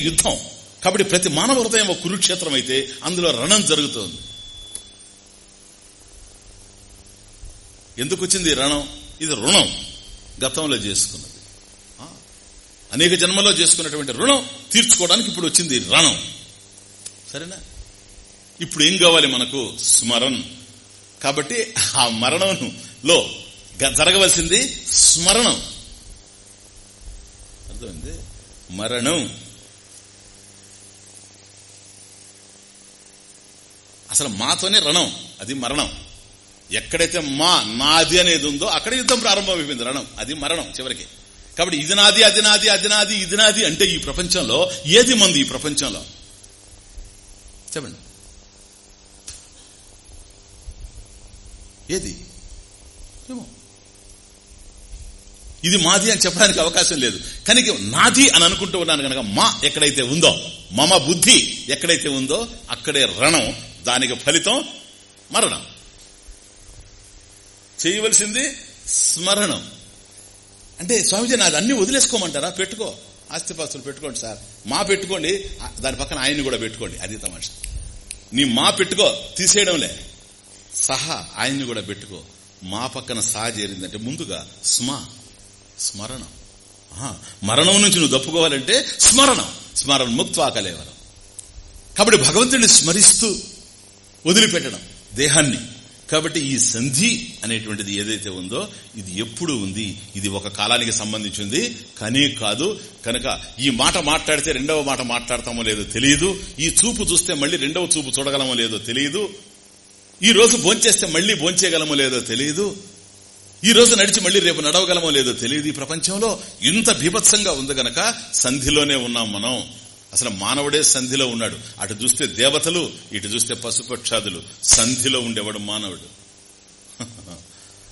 యుద్ధం. కాబట్టి ప్రతి మానవ హృదయం ఒక కురుక్షేత్రం అయితే అందులో రణం జరుగుతుంది. ఎందుకు వచ్చింది రణం? ఇది రుణం. గతంలో చేసుకున్నది. అనేక జన్మలో చేసుకున్నటువంటి రుణం తీర్చుకోవడానికి ఇప్పుడు వచ్చింది రణం. సరేనా? ఇప్పుడు ఏం కావాలి మనకు? స్మరణ్. కాబట్టి ఆ మరణంలో గ- జరగవలసింది స్మరణం. అర్థమైంది? మరణం. అసలు మాతోనే రణం అది మరణం. ఎక్కడైతే మా నాది అనేది ఉందో అక్కడ యుద్ధం ప్రారంభమైపోయింది రణం. అది మరణం చివరికి. కాబట్టి ఇది నాది అది నాది అది నాది ఇది నాది అంటే ఈ ప్రపంచంలో ఏది మంది ఈ ప్రపంచంలో? చెప్పండి. ఏది? ఏమో. ఇది మాది అని చెప్పడానికి అవకాశం లేదు. కనుక నాది అని అనుకుంటూ ఉన్నాను కనుక మా ఎక్కడైతే ఉందో మమ బుద్ధి ఎక్కడైతే ఉందో అక్కడే రణం. దానికి ఫలితం మరణం. చేయవలసింది స్మరణం. అంటే స్వామిజీ నాది అన్ని వదిలేసుకోమంటారా? పెట్టుకో. ఆస్తిపాస్తులు పెట్టుకోండి సార్. మా పెట్టుకోండి. దాని పక్కన ఆయన్ని కూడా పెట్టుకోండి. అది తమాష. నీ మా పెట్టుకో తీసేయడంలే. సహా ఆయన్ని కూడా పెట్టుకో. మా పక్కన సా చేరిందంటే ముందుగా స్మ స్మరణం. మరణం నుంచి నువ్వు తప్పుకోవాలంటే స్మరణం. స్మరణ ముక్త్వాకలేవరం. కాబట్టి భగవంతుడిని స్మరిస్తూ వదిలిపెట్టడం దేహాన్ని. కాబట్టి ఈ సంధి అనేటువంటిది ఏదైతే ఉందో ఇది ఎప్పుడు ఉంది. ఇది ఒక కాలానికి సంబంధించింది కానీ కాదు కనుక ఈ మాట మాట్లాడితే రెండవ మాట మాట్లాడతామో లేదో తెలియదు. ఈ చూపు చూస్తే మళ్ళీ రెండవ చూపు చూడగలమో లేదో తెలియదు. ఈ రోజు భోంచేస్తే మళ్ళీ భోంచేయగలమో లేదో తెలియదు. ఈ రోజు నడిచి మళ్ళీ రేపు నడవగలమో లేదో తెలియదు. ఈ ప్రపంచంలో ఇంత బీభత్సంగా ఉంది గనక సంధిలోనే ఉన్నాం మనం. అసలు మానవుడే సంధిలో ఉన్నాడు. అటు చూస్తే దేవతలు ఇటు చూస్తే పశుపక్షాదులు. సంధిలో ఉండేవాడు మానవుడు.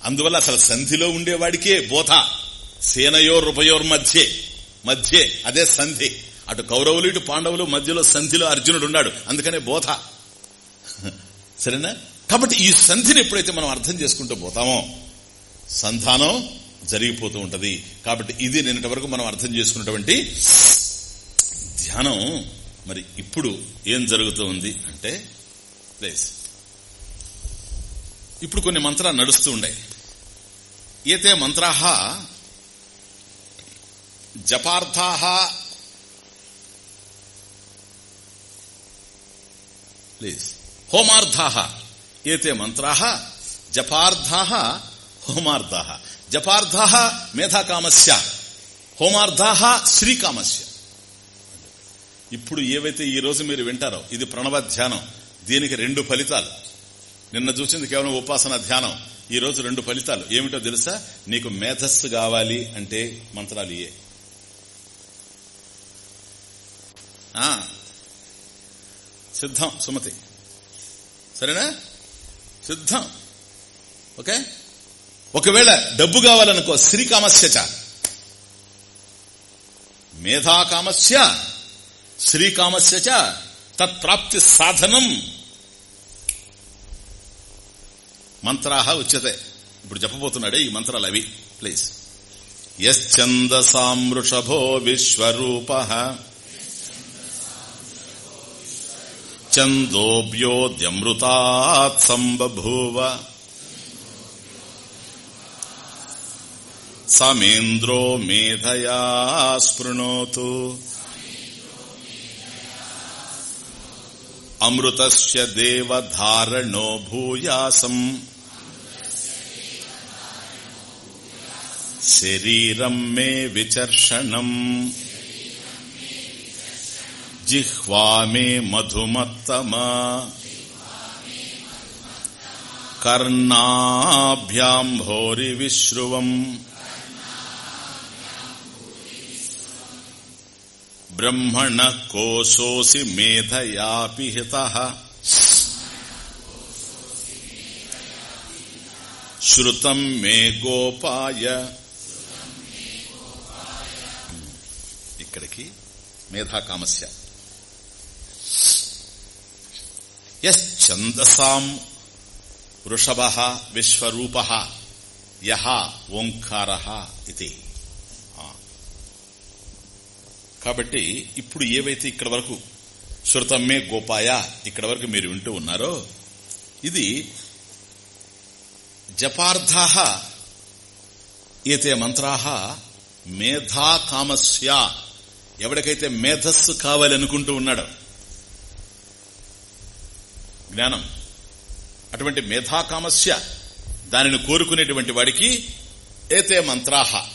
అందువల్ల అసలు సంధిలో ఉండేవాడికే బోధ. సేనయోర్ ఉభయోర్ మధ్యే మధ్యే అదే సంధి. అటు కౌరవులు ఇటు పాండవులు మధ్యలో సంధిలో అర్జునుడు ఉన్నాడు. అందుకనే బోధ. సరేనా? కాబట్టి ఈ సంధిని ఎప్పుడైతే మనం అర్థం చేసుకుంటూ పోతామో సంధానం జరిగిపోతూ ఉంటది. కాబట్టి ఇది నిన్నటి వరకు మనం అర్థం చేసుకున్నటువంటి ధ్యానం మరి ఇప్పుడు ఏం జరుగుతూ ఉంది అంటే ప్లేస్ ఇప్పుడు కొన్ని మంత్రాలు నడుస్తూ ఉన్నాయి. ఏతే మంత్రాహ జపార్థాహ ప్లీజ్ హోమార్థాహ ఏతే మంత్రాహ జపార్థాహ హోమార్థాహ జపార్థాహ మేధాకామస్య. హోమార్థాహ శ్రీకామస్య. ఇప్పుడు ఏవైతే ఈ రోజు మీరు వింటారో ఇది ప్రణవ ధ్యానం. దీనికి రెండు ఫలితాలు. నిన్న చూసింది కేవలం ఉపాసన ధ్యానం. ఈ రోజు రెండు ఫలితాలు. ఏమిటో తెలుసా? నీకు మేధస్సు కావాలి అంటే మంత్రాలు ఇయే సిద్ధం సుమతి. సరేనా? సిద్ధం. ఓకే? ఒకవేళ డబ్బు కావాలనుకో శ్రీకామస్యచ మేధాకామస్య. శ్రీకామస్య తత్ప్రాప్తి సాధనం. మంత్రాహ ఉచ్యతే. ఇప్పుడు చెప్పబోతున్నాడే ఈ మంత్రాలు అవి. ప్లీజ్. యశ్చందసామృషభో విశ్వరూప. చందోభ్యోద్యమృతాత్ సంబభూవ. సమేంద్రో మేధయా స్పృణోతు. అమృతస్య దేవధారణో భూయాసం. శరీరం మే విచర్షణం. జిహ్వా మే మధుమత్తమా. కర్ణాభ్యాం భోరి విశ్రువం బ్రహ్మణ కోశోసి మేధయాపి హిత శ్రుతం మే గోపాయ ఇక్కడికి మేధాకామస్య యశ్చందసాం వృషభ విశ్వరూప యహ ఓంకార ఇది కాబట్టి ఇప్పుడు ఏవైతే ఇక్కడ వరకు శృతమ్మే గోపాయ ఇక్కడ వరకు మీరు వింటూ ఉన్నారో ఇది జపార్థా ఏతే మంత్రా మేధా కామస్య. ఎవడికైతే మేధస్సు కావాలనుకుంటూ ఉన్నాడో జ్ఞానం అటువంటి మేధాకామస్య దానిని కోరుకునేటువంటి వాడికి ఏతే మంత్రాహ.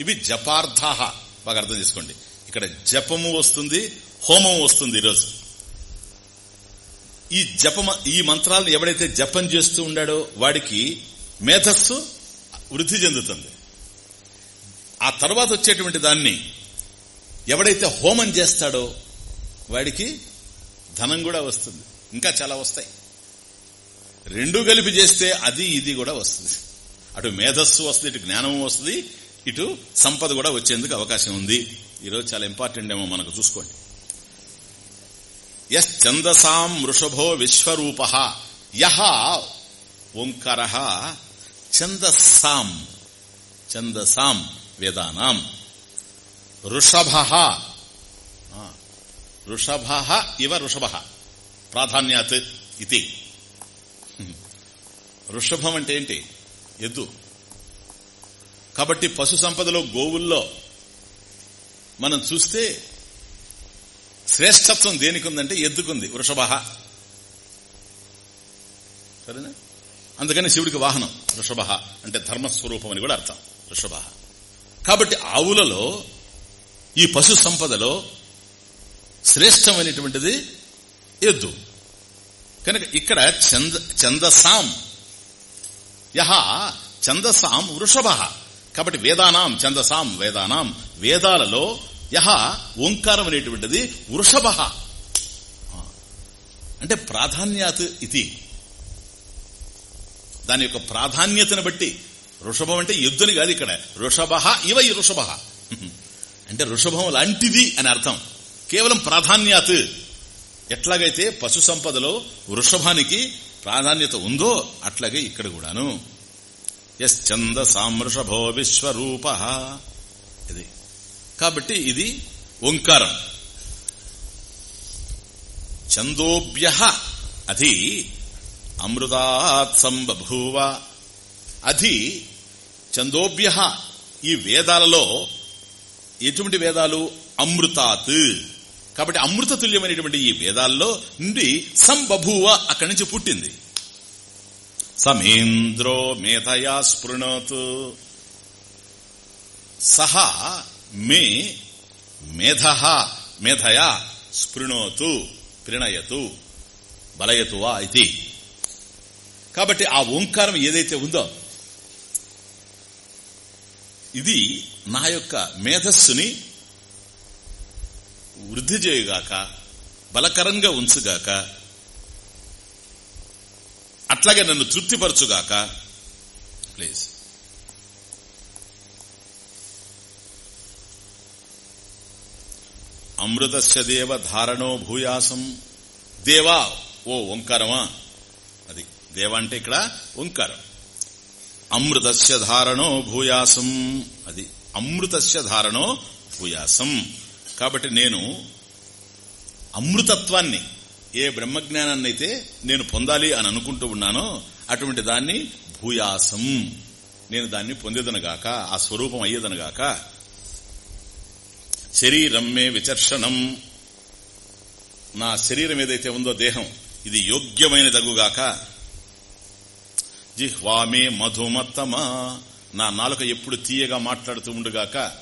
ఇవి జపార్థాహ బాగా అర్థం చేసుకోండి. ఇక్కడ జపము వస్తుంది హోమం వస్తుంది ఈరోజు. ఈ జప ఈ మంత్రాలను ఎవడైతే జపం చేస్తూ ఉండాడో వాడికి మేధస్సు వృద్ధి చెందుతుంది. ఆ తర్వాత వచ్చేటువంటి దాన్ని ఎవడైతే హోమం చేస్తాడో వాడికి ధనం కూడా వస్తుంది. ఇంకా చాలా వస్తాయి. రెండు కలిపి చేస్తే అది ఇది కూడా వస్తుంది. అటు మేధస్సు వస్తుంది ఇటు జ్ఞానము వస్తుంది ఇటు సంపద కూడా వచ్చేందుకు అవకాశం ఉంది. ఈరోజు చాలా ఇంపార్టెంట్ ఏమో మనకు చూసుకోండి. ఎస్ ఛందసాం వృషభో విశ్వరూప యహ ఓంకార ఛందసాం ఛందసాం వేదానాం. ఋషభ వృషభ ఇవ ఋషభ ప్రాధాన్యాత్ ఇది. వృషభం అంటే ఏంటి? ఎద్దు. కాబట్టి పశు సంపదలో గోవుల్లో మనం చూస్తే శ్రేష్టత్వం దేనికి ఉందంటే ఎద్దుకుంది వృషభ. సరేనా? అందుకని శివుడికి వాహనం వృషభ అంటే ధర్మస్వరూపం అని కూడా అర్థం వృషభ. కాబట్టి ఆవులలో ఈ పశు సంపదలో శ్రేష్టమైనటువంటిది ఎద్దు. కనుక ఇక్కడ చంద చందసాం యహ చందసాం వృషభ. కాబట్టి వేదానాం చందసాం వేదానాం. వేదాలలో యహ ఓంకారం అనేటువంటిది వృషభ. అంటే ప్రాధాన్యాత్ ఇది. దాని యొక్క ప్రాధాన్యతను బట్టి వృషభం అంటే యుద్ధని కాదు ఇక్కడ. వృషభ ఇవ ఈ వృషభ. అంటే వృషభం లాంటిది అని అర్థం. కేవలం ప్రాధాన్యాత్. ఎట్లాగైతే పశు సంపదలో వృషభానికి ప్రాధాన్యత ఉందో అట్లాగే ఇక్కడ కూడాను. ఎస్ చంద సామృషభో విశ్వరూప. ఇది. కాబట్టి ఇది ఓంకారం. చందోభ్య అది అమృతాత్ సంబభూవ. అది చందోభ్య ఈ వేదాలలో ఎటువంటి వేదాలు? అమృతాత్. కాబట్టి అమృత తుల్యమైనటువంటి ఈ వేదాల్లో నుండి సంబభూవ అక్కడి నుంచి పుట్టింది. సమేంద్రో మేధయా స్పృణోతు. సహా మే మేధ మేధయా స్పృణోతు ప్రణయతు బలయతు వా ఇది. కాబట్టి ఆ ఓంకారం ఏదైతే ఉందో ఇది నా యొక్క మేధస్సుని వృద్ధి చేయుగాక బలకరంగా ఉంచుగాక అట్లాగే నన్ను తృప్తిపరచుగాక. ప్లీజ్ అమృతస్య దేవ ధారణో భూయాసం. దేవా ఓ ఓంకారమా? అది దేవ అంటే ఇక్కడ ఓంకారం. అమృతస్య ధారణో భూయాసం. అది అమృతస్య ధారణో భూయాసం. కాబట్టి నేను అమృతత్వాన్ని ఏ బ్రహ్మజ్ఞానాన్ని అయితే నేను పొందాలి అని అనుకుంటూ ఉన్నానో అటువంటి దాన్ని భూయాసం. నేను దాన్ని పొందేదనగాక ఆ స్వరూపం అయ్యేదనగాక శరీరం మే విచర్షణం. నా శరీరం ఏదైతే ఉందో దేహం ఇది యోగ్యమైన యోగ్యమైనదగుగాక జిహ్వామే మధుమత్తమా. నా నాలుక ఎప్పుడు తీయగా మాట్లాడుతూ ఉండుగాక.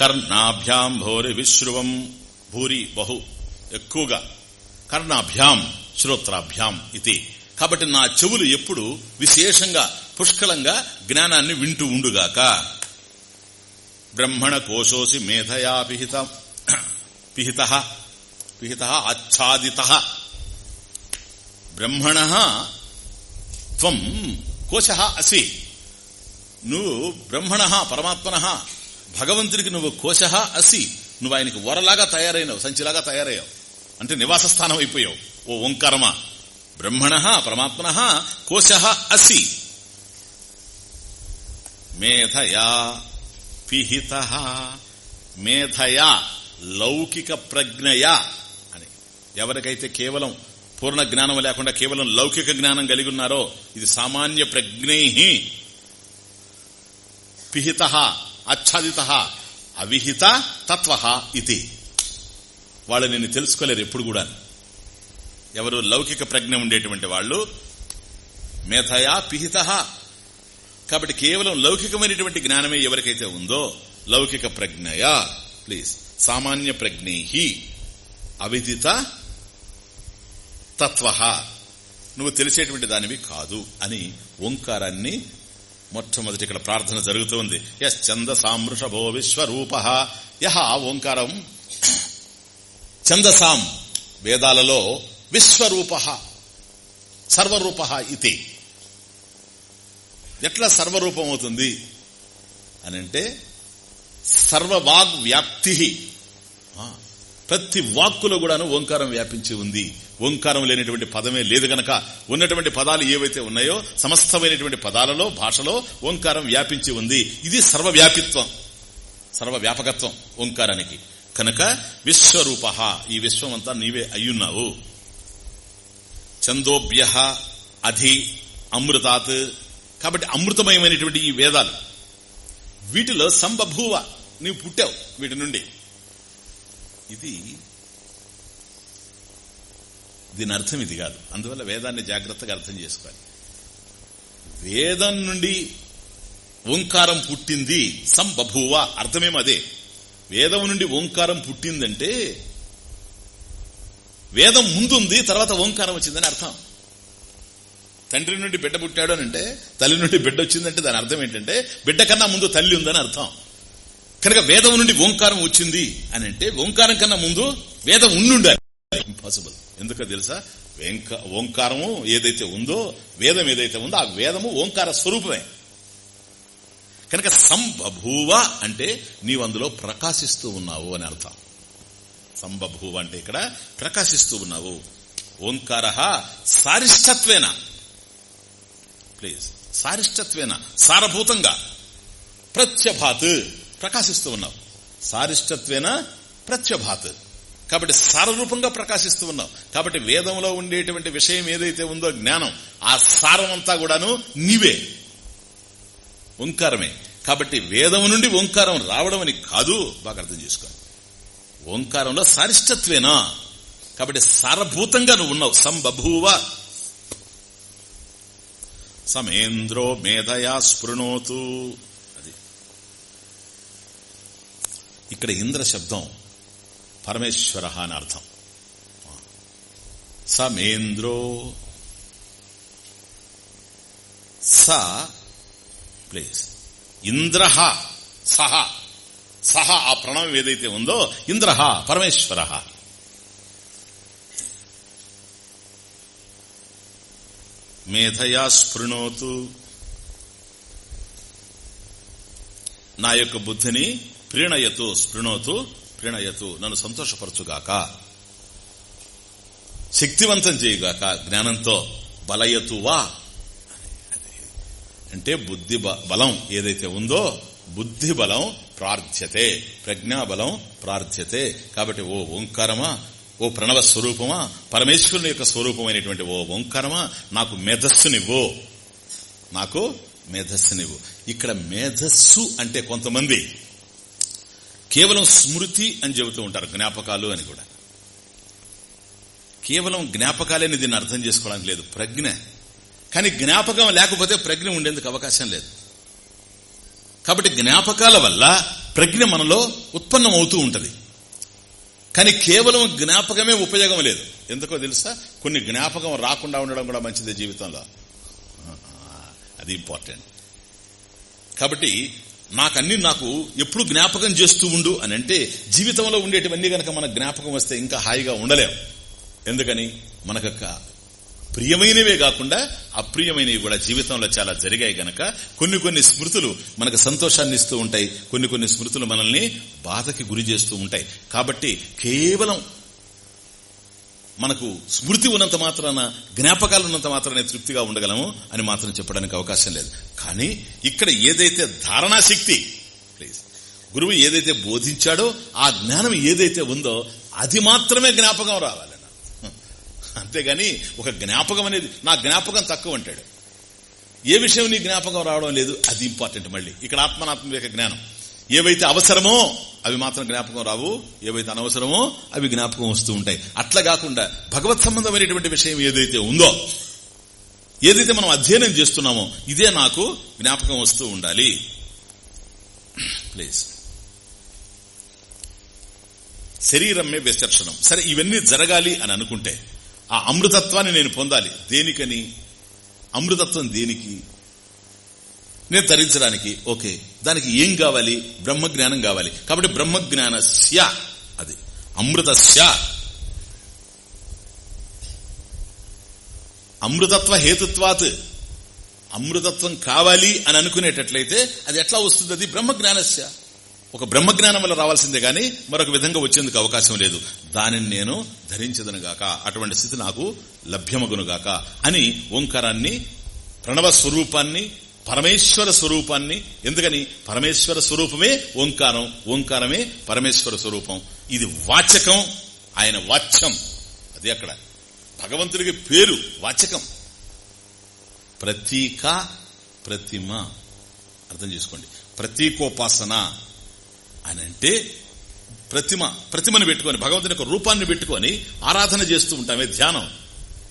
కర్ణాభ్యాం భోరి విశ్రువం. భూరి బహు ఎక్కువగా. కర్ణాభ్యాం శ్రోత్రాభ్యాం ఇది. కాబట్టి నా చెవులు ఎప్పుడు విశేషంగా పుష్కలంగా జ్ఞానాన్ని వింటూ ఉండుగాక. బ్రహ్మణ కోశోసి మేధయా పిహిత పిహిత పిహిత ఆచ్ఛాదిత. బ్రహ్మణ త్వం కోశ అసి. నువ్వు బ్రహ్మణ పరమాత్మన భగవంతుడికి నువ్వు కోశ అసి. నువ్వు ఆయనకి వరలాగా తయారైనవు సంచిలాగా తయారయ్యావు. అంటే నివాస స్థానం అయిపోయావు. ఓ ఓంకారమా? బ్రహ్మణ పరమాత్మన కోశ అసి. మేధయా పిహిత మేధయా లౌకిక ప్రజ్ఞయా అని. ఎవరికైతే కేవలం పూర్ణ జ్ఞానం లేకుండా కేవలం లౌకిక జ్ఞానం కలిగి ఉన్నారో ఇది సామాన్య ప్రజ్ఞై. పిహిత ఆచ్ఛాదిత అవిహిత తత్వ ఇది వాళ్ళు నిన్ను తెలుసుకోలేరు ఎప్పుడు కూడా ఎవరు లౌకిక ప్రజ్ఞ ఉండేటువంటి వాళ్ళు మేధయా పిహిత. కాబట్టి కేవలం లౌకికమైనటువంటి జ్ఞానమే ఎవరికైతే ఉందో లౌకిక ప్రజ్ఞయా ప్లీజ్ సామాన్య ప్రజ్ఞేహి అవిదిత తత్వ. నువ్వు తెలిసేటువంటి దానివి కాదు అని ఓంకారాన్ని మొట్టమొదటి ఇక్కడ ప్రార్థన జరుగుతుంది ఎస్ చంద సామృషభో విశ్వరూప. యహ ఓంకారం చందసాం వేదాలలో విశ్వరూప సర్వరూప ఇది ఎట్లా సర్వరూపం అవుతుంది అని అంటే సర్వవాగ్ వ్యాప్తి ప్రతి వాక్కులో కూడాను ఓంకారం వ్యాపించి ఉంది. ఓంకారం లేనటువంటి పదమే లేదు గనక. ఉన్నటువంటి పదాలు ఏవైతే ఉన్నాయో సమస్తమైనటువంటి పదాలలో భాషలో ఓంకారం వ్యాపించి ఉంది. ఇది సర్వవ్యాపిత్వం. సర్వవ్యాపకత్వం ఓంకారానికి. కనుక విశ్వరూప. ఈ విశ్వం అంతా నీవే అయ్యున్నావు. చందోభ్య అధి అమృతాత్. కాబట్టి అమృతమయమైనటువంటి ఈ వేదాలు. వీటిలో సంబభూవ నీవు పుట్టావు వీటి నుండి. ఇది దీని అర్థం ఇది కాదు. అందువల్ల వేదాన్ని జాగ్రత్తగా అర్థం చేసుకోవాలి. వేదం నుండి ఓంకారం పుట్టింది సంబభూవ. అర్థమేమదే అదే? వేదం నుండి ఓంకారం పుట్టిందంటే వేదం ముందుంది తర్వాత ఓంకారం వచ్చిందని అర్థం. తండ్రి నుండి బిడ్డ పుట్టాడు అని అంటే తల్లి నుండి బిడ్డ వచ్చిందంటే దాని అర్థం ఏంటంటే బిడ్డ కన్నా ముందు తల్లి ఉందని అర్థం. కనుక వేదం నుండి ఓంకారం వచ్చింది అని అంటే ఓంకారం కన్నా ముందు వేదం ఉండుండాలి. ఇంపాసిబుల్ ఎందుకో తెలుసా? ఓంకారము ఏదైతే ఉందో వేదం ఏదైతే ఉందో ఆ వేదము ఓంకార స్వరూపమే. కనుక సంబభూవ అంటే నీవు అందులో ప్రకాశిస్తూ ఉన్నావు అని అర్థం. సంబభూవ అంటే ఇక్కడ ప్రకాశిస్తూ ఉన్నావు. ఓంకార సారిష్టత్వేన ప్లీజ్ సారిష్టత్వేన సారభూతంగా. ప్రత్యభాత్ ప్రకాశిస్తూ ఉన్నావు. సారిష్టత్వేన ప్రత్యభాత్. కాబట్టి సారరూపంగా ప్రకాశిస్తూ ఉన్నావు. కాబట్టి వేదంలో ఉండేటువంటి విషయం ఏదైతే ఉందో జ్ఞానం ఆ సారమంతా కూడాను నీవే. ఓంకారమే. కాబట్టి వేదం నుండి ఓంకారం రావడం అని కాదు బాగా అర్థం చేసుకో. ఓంకారంలో సారిష్టత్వేనా కాబట్టి సారభూతంగా నువ్వు ఉన్నావు. సంబభూవ. సమేంద్రో మేధయా స్పృణోతు. అది. ఇక్కడ ఇంద్ర శబ్దం పరమేశ్వర అని అర్థం. సమేంద్రో స ప్లేస్ ఇంద్ర సహ. సహ ఆ ప్రణవం ఏదైతే ఉందో ఇంద్రహ పరమేశ్వర. మేధయా స్పృణోతు. నా యొక్క బుద్ధిని ప్రీణయతు స్పృణోతు ప్రీణయతు. నన్ను సంతోషపరచుగాక. శక్తివంతం చేయుగాక జ్ఞానంతో బలయతు వా. అంటే బుద్ధి బలం ఏదైతే ఉందో బుద్ధి బలం ప్రార్థ్యతే ప్రజ్ఞాబలం ప్రార్థ్యతే. కాబట్టి ఓ ఓంకారమా ఓ ప్రణవ స్వరూపమా పరమేశ్వరుని యొక్క స్వరూపమైనటువంటి ఓ ఓంకారమా నాకు మేధస్సునివ్వు. నాకు మేధస్సునివ్వు. ఇక్కడ మేధస్సు అంటే కొంతమంది. కేవలం స్మృతి అని చెబుతూ ఉంటారు జ్ఞాపకాలు అని కూడా. కేవలం జ్ఞాపకాలేని దీన్ని అర్థం చేసుకోవడానికి లేదు. ప్రజ్ఞ కానీ జ్ఞాపకం లేకపోతే ప్రజ్ఞ ఉండేందుకు అవకాశం లేదు. కాబట్టి జ్ఞాపకాల వల్ల ప్రజ్ఞ మనలో ఉత్పన్నం అవుతూ ఉంటుంది. కానీ కేవలం జ్ఞాపకమే ఉపయోగం లేదు. ఎందుకో తెలుసా? కొన్ని జ్ఞాపకం రాకుండా ఉండడం కూడా మంచిదే జీవితంలో. అది ఇంపార్టెంట్ కాబట్టి నాకన్నీ నాకు ఎప్పుడు జ్ఞాపకం చేస్తూ ఉండు అని అంటే జీవితంలో ఉండేటివన్నీ గనక మన జ్ఞాపకం వస్తే ఇంకా హాయిగా ఉండలేం. ఎందుకని? మనకు ప్రియమైనవే కాకుండా అప్రియమైనవి కూడా జీవితంలో చాలా జరిగాయి గనక కొన్ని కొన్ని స్మృతులు మనకు సంతోషాన్ని ఇస్తూ ఉంటాయి. కొన్ని కొన్ని స్మృతులు మనల్ని బాధకి గురి చేస్తూ ఉంటాయి. కాబట్టి కేవలం మనకు స్మృతి ఉన్నంత మాత్రాన జ్ఞాపకాలు ఉన్నంత మాత్రమే తృప్తిగా ఉండగలము అని మాత్రం చెప్పడానికి అవకాశం లేదు. కానీ ఇక్కడ ఏదైతే ధారణాశక్తి ప్లీజ్ గురువు ఏదైతే బోధించాడో ఆ జ్ఞానం ఏదైతే ఉందో అది మాత్రమే జ్ఞాపకం రావాలి. అంతేగాని ఒక జ్ఞాపకం అనేది నా జ్ఞాపకం తక్కువ అంటాడు. ఏ విషయం నీ జ్ఞాపకం రావడం లేదు అది ఇంపార్టెంట్ మళ్ళీ. ఇక్కడ ఆత్మనాత్మక జ్ఞానం. ఏవైతే అవసరమో అవి మాత్రం జ్ఞాపకం రావు. ఏవైతే అనవసరమో అవి జ్ఞాపకం వస్తూ ఉంటాయి. అట్లా కాకుండా భగవత్ సంబంధమైనటువంటి విషయం ఏదైతే ఉందో ఏదైతే మనం అధ్యయనం చేస్తున్నామో ఇదే నాకు జ్ఞాపకం వస్తూ ఉండాలి. ప్లీజ్. శరీరమే విచర్షణం సరే ఇవన్నీ జరగాలి అని అనుకుంటే ఆ అమృతత్వాన్ని నేను పొందాలి. దేనికని? అమృతత్వం దేనికి? నేను ధరించడానికి ఓకే. దానికి ఏం కావాలి? బ్రహ్మజ్ఞానం కావాలి. కాబట్టి బ్రహ్మజ్ఞాన అది. అమృత అమృతత్వ హేతుత్వాత్. అమృతత్వం కావాలి అని అనుకునేటట్లయితే అది ఎట్లా వస్తుంది అది బ్రహ్మజ్ఞానస్య. ఒక బ్రహ్మజ్ఞానం వల్ల రావాల్సిందే గాని మరొక విధంగా వచ్చేందుకు అవకాశం లేదు. దానిని నేను ధరించదనుగాక అటువంటి స్థితి నాకు లభ్యమగునుగాక అని ఓంకారాన్ని ప్రణవ స్వరూపాన్ని పరమేశ్వర స్వరూపాన్ని ఎందుకని పరమేశ్వర స్వరూపమే ఓంకారం ఓంకారమే పరమేశ్వర స్వరూపం. ఇది వాచకం ఆయన వాచ్యం. అది అక్కడ. భగవంతుడికి పేరు వాచకం. ప్రతీక ప్రతిమ. అర్థం చేసుకోండి. ప్రతీకోపాసన. అని అంటే ప్రతిమ ప్రతిమను పెట్టుకొని భగవంతుని యొక్క రూపాన్ని పెట్టుకొని ఆరాధన చేస్తూ ఉంటామే ధ్యానం.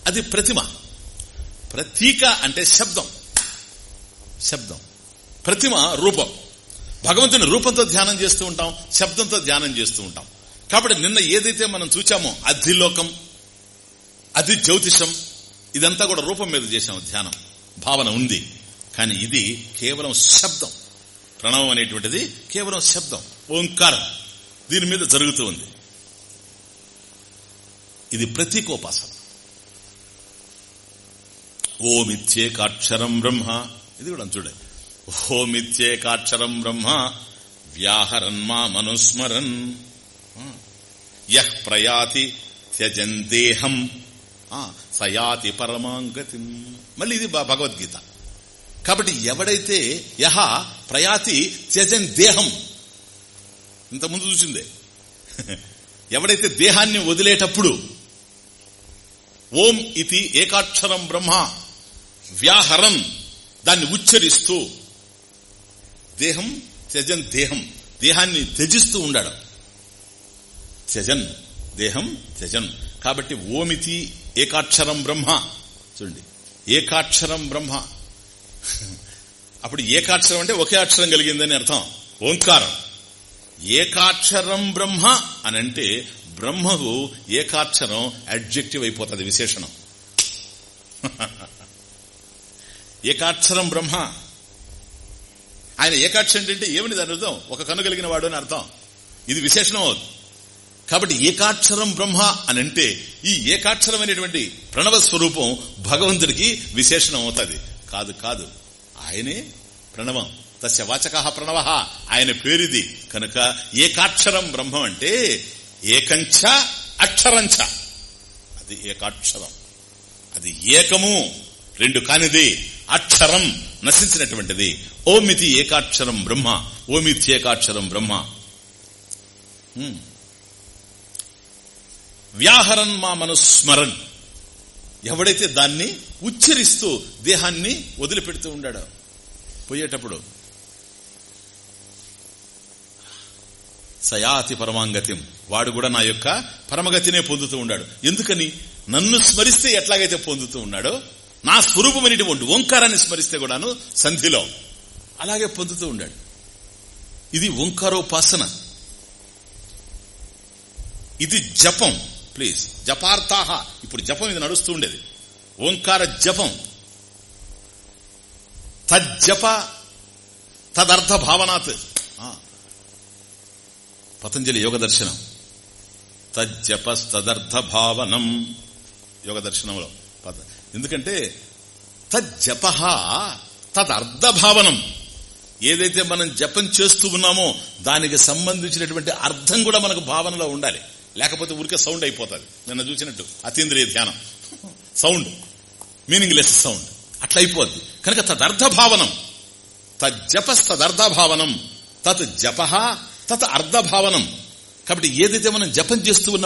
అది ప్రతిమ. ప్రతీక అంటే శబ్దం. శబ్దం. ప్రతిమ రూపం. భగవంతుని రూపంతో ధ్యానం చేస్తూ ఉంటాం శబ్దంతో ధ్యానం చేస్తూ ఉంటాం. కాబట్టి నిన్న ఏదైతే మనం చూచామో అధిలోకం అది జ్యోతిషం ఇదంతా కూడా రూపం మీద చేసాము ధ్యానం. భావన ఉంది. కానీ ఇది కేవలం శబ్దం. ప్రణవం అనేటువంటిది కేవలం శబ్దం ఓంకారం. దీని మీద జరుగుతూ ఉంది. ఇది ప్రతీకోపాసన. ఓమిత్యేకాక్షరం బ్రహ్మ. ఇది కూడా చూడండి. ఓమిత్యేకాక్షరం బ్రహ్మ. వ్యాహరన్ మా మనుస్మరన్. యహ్ ప్రయాతి త్యజందేహం సయాతి పరమాంగతి. మళ్ళీ ఇది భగవద్గీత. కాబట్టి ఎవడైతే యహ ప్రయాతి త్యజన్ దేహం ఇంతకుముందు చూసిందే. ఎవడైతే దేహాన్ని వదిలేటప్పుడు ఓం ఇది ఏకాక్షరం బ్రహ్మ వ్యాహరం దాన్ని ఉచ్చరిస్తూ దేహం త్యజన్ దేహం దేహాన్ని త్యజిస్తూ ఉండాడు. త్యజన్ దేహం త్యజన్. కాబట్టి ఓమితి ఏకాక్షరం బ్రహ్మ. చూడండి. ఏకాక్షరం బ్రహ్మ. అప్పుడు ఏకాక్షరం అంటే ఒకే అక్షరం కలిగిందని అర్థం. ఓంకారం. ఏకాక్షరం బ్రహ్మ అని అంటే బ్రహ్మకు ఏకాక్షరం అడ్జెక్టివ్ అయిపోతుంది విశేషణం. ఏకాక్షరం బ్రహ్మ. ఆయన ఏకాక్షరం అంటే ఏమని దాని అర్థం? ఒక కన్ను కలిగిన వాడు అని అర్థం. ఇది విశేషణం అవుతుంది కాబట్టి ఏకాక్షరం బ్రహ్మ అని అంటే ఈ ఏకాక్షరమైనటువంటి ప్రణవ స్వరూపం భగవంతుడికి విశేషణం అవుతుంది. కాదు కాదు. ఆయనే ప్రణవం. తస్య వాచక ప్రణవ. ఆయన పేరిది. కనుక ఏకాక్షరం బ్రహ్మం అంటే ఏకంచ అక్షరంచ. అది ఏకాక్షరం. అది ఏకము. రెండు కానిది అక్షరం నశించినటువంటిది. ఓమితి ఏకాక్షరం బ్రహ్మ. ఓమితి ఏకాక్షరం బ్రహ్మ. వ్యాహరన్ మా మనుస్మరణ్ ఎవడైతే దాన్ని ఉచ్చరిస్తూ దేహాన్ని వదిలిపెడుతూ ఉండాడో పోయేటప్పుడు సయాతి పరమాంగత్యం వాడు కూడా నా యొక్క పరమగతినే పొందుతూ ఉన్నాడు ఎందుకని? నన్ను స్మరిస్తే ఎట్లాగైతే పొందుతూ ఉన్నాడో నా స్వరూపమైనటువంటి ఓంకారాన్ని స్మరిస్తే కూడాను సంధిలో అలాగే పొందుతూ ఉన్నాడు ఇది ఓంకారోపాసన. ఇది జపం. ప్లీజ్. జపార్థాహ ఇప్పుడు జపం ఇది నడుస్తూ ఉండేది. ఓంకార జపం. తజ్జప తదర్థ భావనాత్ పతంజలి యోగ దర్శనం. తజ్జపస్తదర్థ భావనం యోగ దర్శనంలో. ఎందుకంటే తజ్జప తదర్థ భావనం ఏదైతే మనం జపం చేస్తూ ఉన్నామో దానికి సంబంధించినటువంటి అర్థం కూడా మనకు భావనలో ఉండాలి. లేకపోతే ఊరికే సౌండ్ అయిపోతుంది. నిన్న చూసినట్టు. అతీంద్రియ ధ్యానం. సౌండ్. Meaningless sound. అట్లా అయిపోద్ది. కనుక తదర్థ భావనం తజ్జపస్తదర్థ భావనం తత్ జప తత్ అర్ధభావనం కాబట్టి ఏదైతే మనం జపం చేస్తూ